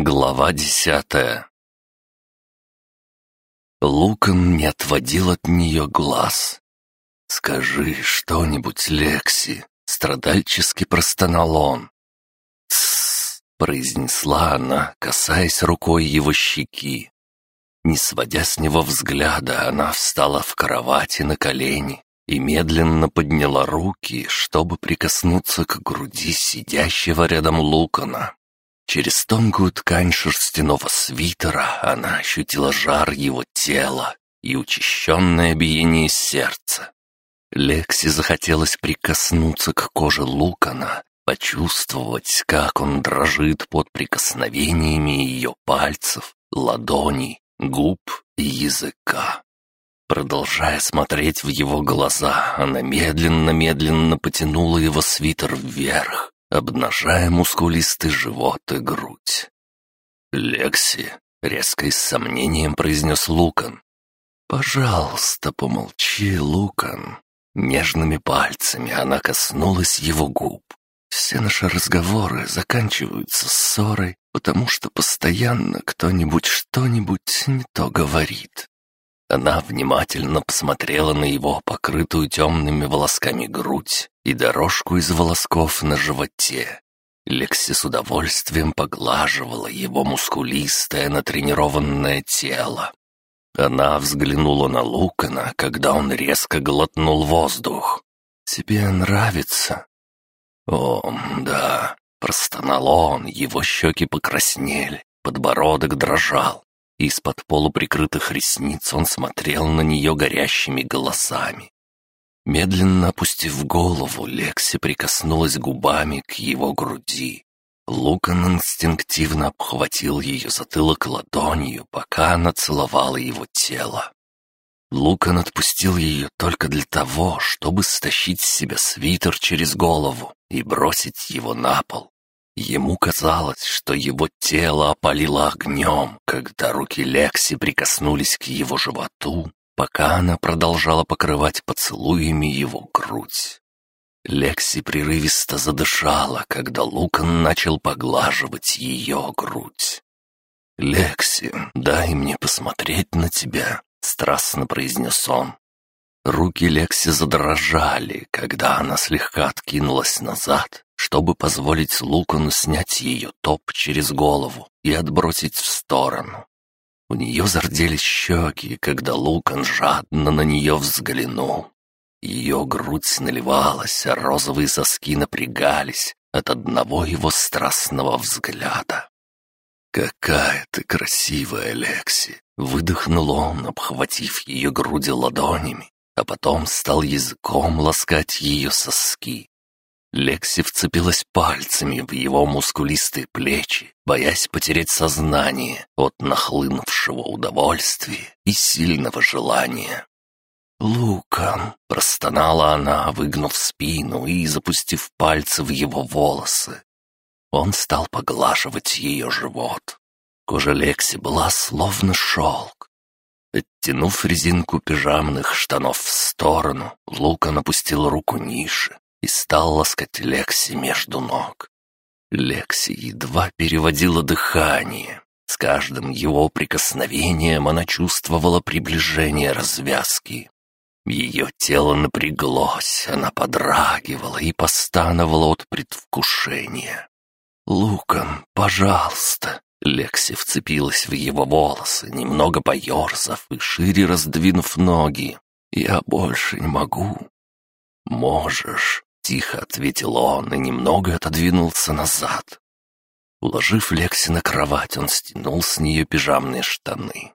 Глава десятая Лукан не отводил от нее глаз. «Скажи что-нибудь, Лекси!» — страдальчески простонал он. «Тссс!» — произнесла она, касаясь рукой его щеки. Не сводя с него взгляда, она встала в кровати на колени и медленно подняла руки, чтобы прикоснуться к груди сидящего рядом Лукана. Через тонкую ткань шерстяного свитера она ощутила жар его тела и учащенное биение сердца. Лекси захотелось прикоснуться к коже Лукана, почувствовать, как он дрожит под прикосновениями ее пальцев, ладоней, губ и языка. Продолжая смотреть в его глаза, она медленно-медленно потянула его свитер вверх, обнажая мускулистый живот и грудь. «Лекси», — резко и с сомнением произнес Лукан. «Пожалуйста, помолчи, Лукан». Нежными пальцами она коснулась его губ. Все наши разговоры заканчиваются ссорой, потому что постоянно кто-нибудь что-нибудь не то говорит. Она внимательно посмотрела на его покрытую темными волосками грудь и дорожку из волосков на животе. Лекси с удовольствием поглаживала его мускулистое натренированное тело. Она взглянула на Лукана, когда он резко глотнул воздух. «Тебе нравится?» «О, да», — простонал он, его щеки покраснели, подбородок дрожал. Из-под полуприкрытых ресниц он смотрел на нее горящими голосами. Медленно опустив голову, Лекси прикоснулась губами к его груди. Лукан инстинктивно обхватил ее затылок ладонью, пока она целовала его тело. Лукан отпустил ее только для того, чтобы стащить с себя свитер через голову и бросить его на пол. Ему казалось, что его тело опалило огнем, когда руки Лекси прикоснулись к его животу, пока она продолжала покрывать поцелуями его грудь. Лекси прерывисто задышала, когда Лукан начал поглаживать ее грудь. «Лекси, дай мне посмотреть на тебя», — страстно произнес он. Руки Лекси задрожали, когда она слегка откинулась назад чтобы позволить Лукану снять ее топ через голову и отбросить в сторону. У нее зарделись щеки, когда Лукан жадно на нее взглянул. Ее грудь наливалась, а розовые соски напрягались от одного его страстного взгляда. «Какая ты красивая, Лекси!» — выдохнул он, обхватив ее груди ладонями, а потом стал языком ласкать ее соски. Лекси вцепилась пальцами в его мускулистые плечи, боясь потерять сознание от нахлынувшего удовольствия и сильного желания. «Лукан!» — простонала она, выгнув спину и запустив пальцы в его волосы. Он стал поглаживать ее живот. Кожа Лекси была словно шелк. Оттянув резинку пижамных штанов в сторону, Лукан опустил руку ниже и стал ласкать Лекси между ног. Лекси едва переводила дыхание. С каждым его прикосновением она чувствовала приближение развязки. Ее тело напряглось, она подрагивала и постановала от предвкушения. «Лукан, пожалуйста!» Лекси вцепилась в его волосы, немного поерзав и шире раздвинув ноги. «Я больше не могу». «Можешь», Тихо ответил он и немного отодвинулся назад. Уложив Лекси на кровать, он стянул с нее пижамные штаны.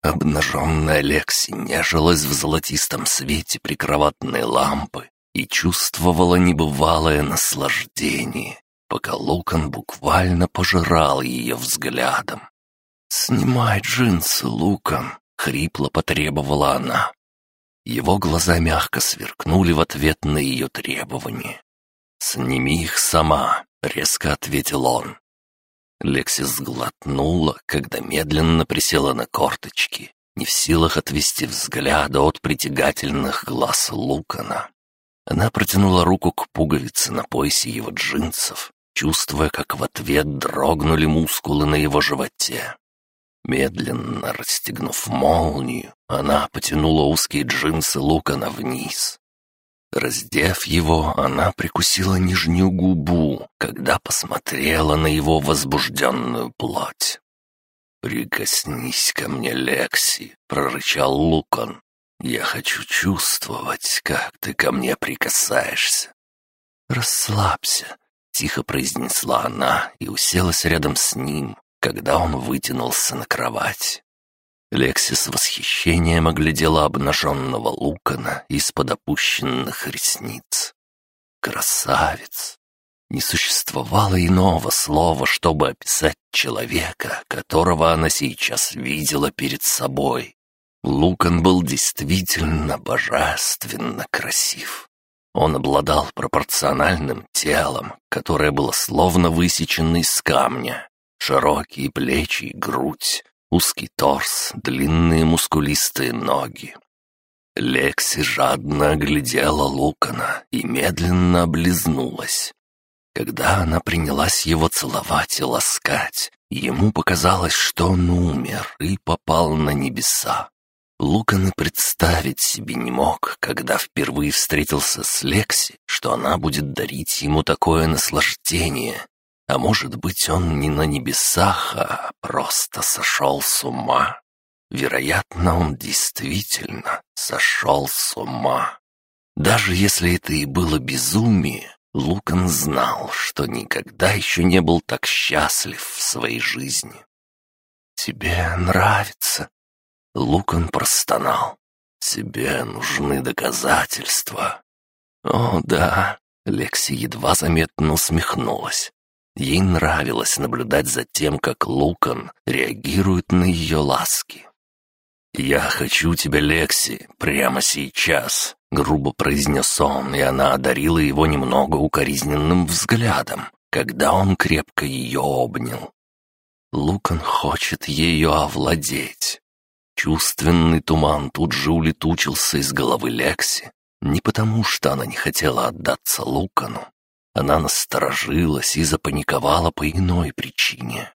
Обнаженная Лекси нежилась в золотистом свете прикроватной лампы и чувствовала небывалое наслаждение, пока Лукан буквально пожирал ее взглядом. «Снимай джинсы, Лукан!» — хрипло потребовала она. Его глаза мягко сверкнули в ответ на ее требование. «Сними их сама», — резко ответил он. Лексис сглотнула, когда медленно присела на корточки, не в силах отвести взгляда от притягательных глаз Лукана. Она протянула руку к пуговице на поясе его джинсов, чувствуя, как в ответ дрогнули мускулы на его животе. Медленно расстегнув молнию, она потянула узкие джинсы Лукана вниз. Раздев его, она прикусила нижнюю губу, когда посмотрела на его возбужденную плоть. «Прикоснись ко мне, Лекси», — прорычал Лукан. «Я хочу чувствовать, как ты ко мне прикасаешься». «Расслабься», — тихо произнесла она и уселась рядом с ним, когда он вытянулся на кровать. Лекси с восхищением оглядела обнаженного Лукана из-под опущенных ресниц. «Красавец!» Не существовало иного слова, чтобы описать человека, которого она сейчас видела перед собой. Лукан был действительно божественно красив. Он обладал пропорциональным телом, которое было словно высечено из камня. Широкие плечи и грудь, узкий торс, длинные мускулистые ноги. Лекси жадно оглядела Лукана и медленно облизнулась. Когда она принялась его целовать и ласкать, ему показалось, что он умер и попал на небеса. Лукан и представить себе не мог, когда впервые встретился с Лекси, что она будет дарить ему такое наслаждение, а может быть, он не на небесах, а просто сошел с ума. Вероятно, он действительно сошел с ума. Даже если это и было безумие, Лукан знал, что никогда еще не был так счастлив в своей жизни. «Тебе нравится?» Лукан простонал. «Тебе нужны доказательства». «О, да», — Лекси едва заметно усмехнулась. Ей нравилось наблюдать за тем, как Лукан реагирует на ее ласки. «Я хочу тебя, Лекси, прямо сейчас», — грубо произнес он, и она одарила его немного укоризненным взглядом, когда он крепко ее обнял. Лукан хочет ее овладеть. Чувственный туман тут же улетучился из головы Лекси, не потому что она не хотела отдаться Лукану, она насторожилась и запаниковала по иной причине.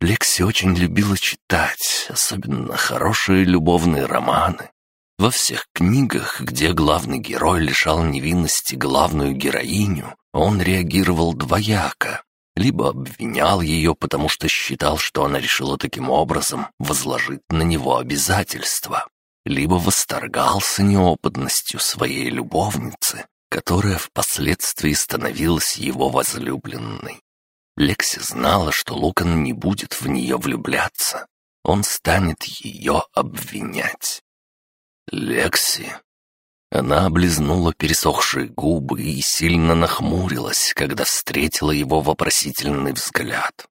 Лекси очень любила читать, особенно хорошие любовные романы. Во всех книгах, где главный герой лишал невинности главную героиню, он реагировал двояко. Либо обвинял ее, потому что считал, что она решила таким образом возложить на него обязательства, либо восторгался неопытностью своей любовницы которая впоследствии становилась его возлюбленной. Лекси знала, что Лукан не будет в нее влюбляться. Он станет ее обвинять. «Лекси...» Она облизнула пересохшие губы и сильно нахмурилась, когда встретила его вопросительный взгляд.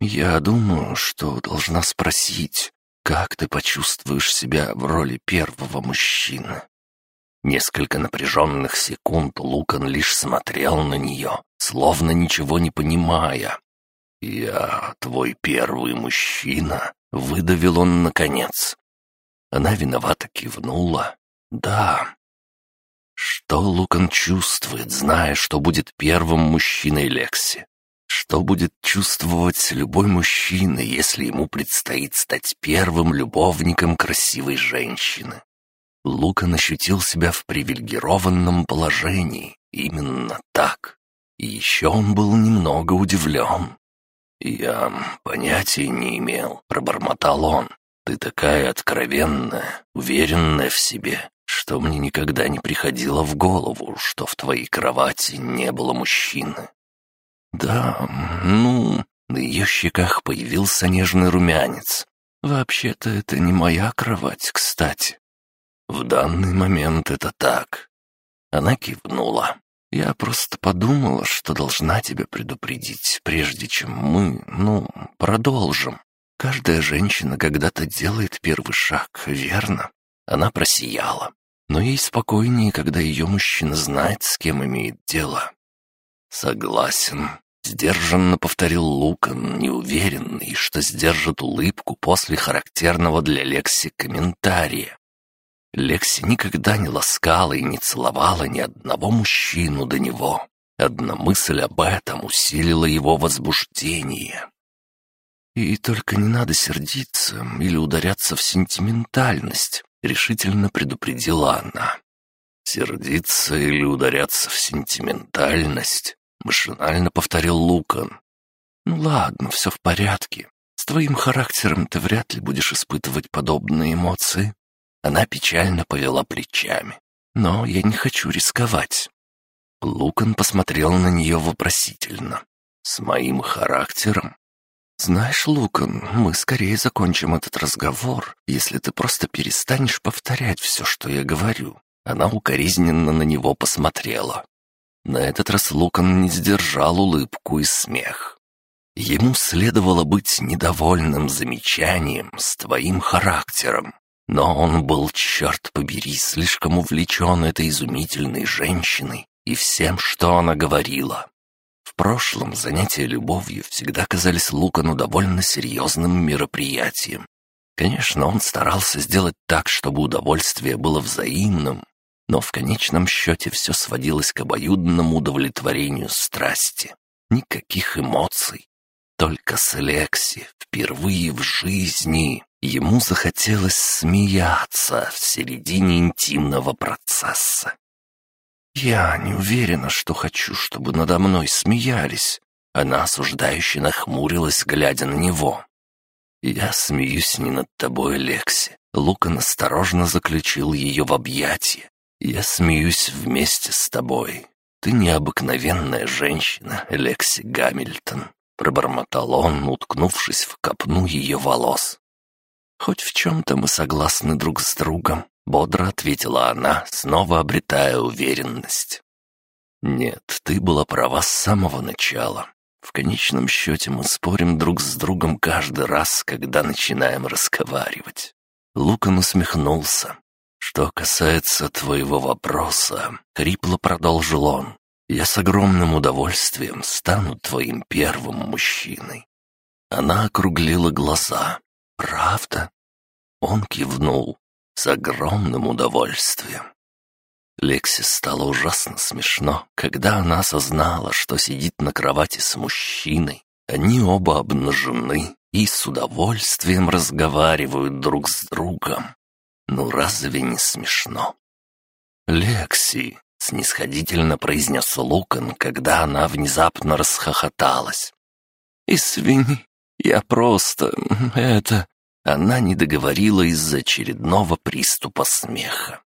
«Я думаю, что должна спросить, как ты почувствуешь себя в роли первого мужчины?» Несколько напряженных секунд Лукан лишь смотрел на нее, словно ничего не понимая. «Я твой первый мужчина», — выдавил он наконец. Она виновато кивнула. «Да». Что Лукан чувствует, зная, что будет первым мужчиной Лекси? Что будет чувствовать любой мужчина, если ему предстоит стать первым любовником красивой женщины? Лукан ощутил себя в привилегированном положении. Именно так. И еще он был немного удивлен. «Я понятия не имел», — пробормотал он. «Ты такая откровенная, уверенная в себе, что мне никогда не приходило в голову, что в твоей кровати не было мужчины». «Да, ну...» На ее щеках появился нежный румянец. «Вообще-то это не моя кровать, кстати. «В данный момент это так». Она кивнула. «Я просто подумала, что должна тебя предупредить, прежде чем мы, ну, продолжим. Каждая женщина когда-то делает первый шаг, верно?» Она просияла. Но ей спокойнее, когда ее мужчина знает, с кем имеет дело. «Согласен», — сдержанно повторил Лукан, неуверенный, что сдержит улыбку после характерного для Лекси комментария. Лекси никогда не ласкала и не целовала ни одного мужчину до него. Одна мысль об этом усилила его возбуждение. «И только не надо сердиться или ударяться в сентиментальность», — решительно предупредила она. «Сердиться или ударяться в сентиментальность?» — машинально повторил Лукан. «Ну ладно, все в порядке. С твоим характером ты вряд ли будешь испытывать подобные эмоции». Она печально повела плечами. «Но я не хочу рисковать. Лукан посмотрел на нее вопросительно. «С моим характером?» «Знаешь, Лукан, мы скорее закончим этот разговор, если ты просто перестанешь повторять все, что я говорю». Она укоризненно на него посмотрела. На этот раз Лукан не сдержал улыбку и смех. Ему следовало быть недовольным замечанием с твоим характером, но он был, черт побери, слишком увлечен этой изумительной женщиной, и всем, что она говорила. В прошлом занятия любовью всегда казались Лукану довольно серьезным мероприятием. Конечно, он старался сделать так, чтобы удовольствие было взаимным, но в конечном счете все сводилось к обоюдному удовлетворению страсти. Никаких эмоций. Только с Лекси впервые в жизни ему захотелось смеяться в середине интимного процесса. «Я не уверена, что хочу, чтобы надо мной смеялись». Она осуждающе нахмурилась, глядя на него. «Я смеюсь не над тобой, Лекси». Лукан осторожно заключил ее в объятия. «Я смеюсь вместе с тобой. Ты необыкновенная женщина, Лекси Гамильтон», — пробормотал он, уткнувшись в копну ее волос. «Хоть в чем-то мы согласны друг с другом», Бодро ответила она, снова обретая уверенность. «Нет, ты была права с самого начала. В конечном счете мы спорим друг с другом каждый раз, когда начинаем разговаривать». Лукан усмехнулся. «Что касается твоего вопроса», — хрипло продолжил он, «я с огромным удовольствием стану твоим первым мужчиной». Она округлила глаза. «Правда?» Он кивнул с огромным удовольствием. Лекси стало ужасно смешно, когда она осознала, что сидит на кровати с мужчиной. Они оба обнажены и с удовольствием разговаривают друг с другом. Ну разве не смешно? «Лекси», — снисходительно произнес Лукан, когда она внезапно расхохоталась. «Извини, я просто... это... Она не договорила из-за очередного приступа смеха.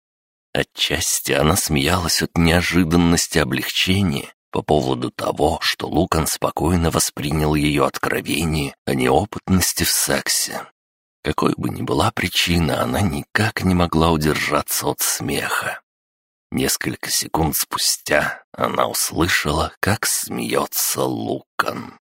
Отчасти она смеялась от неожиданности облегчения по поводу того, что Лукан спокойно воспринял ее откровение о неопытности в сексе. Какой бы ни была причина, она никак не могла удержаться от смеха. Несколько секунд спустя она услышала, как смеется Лукан.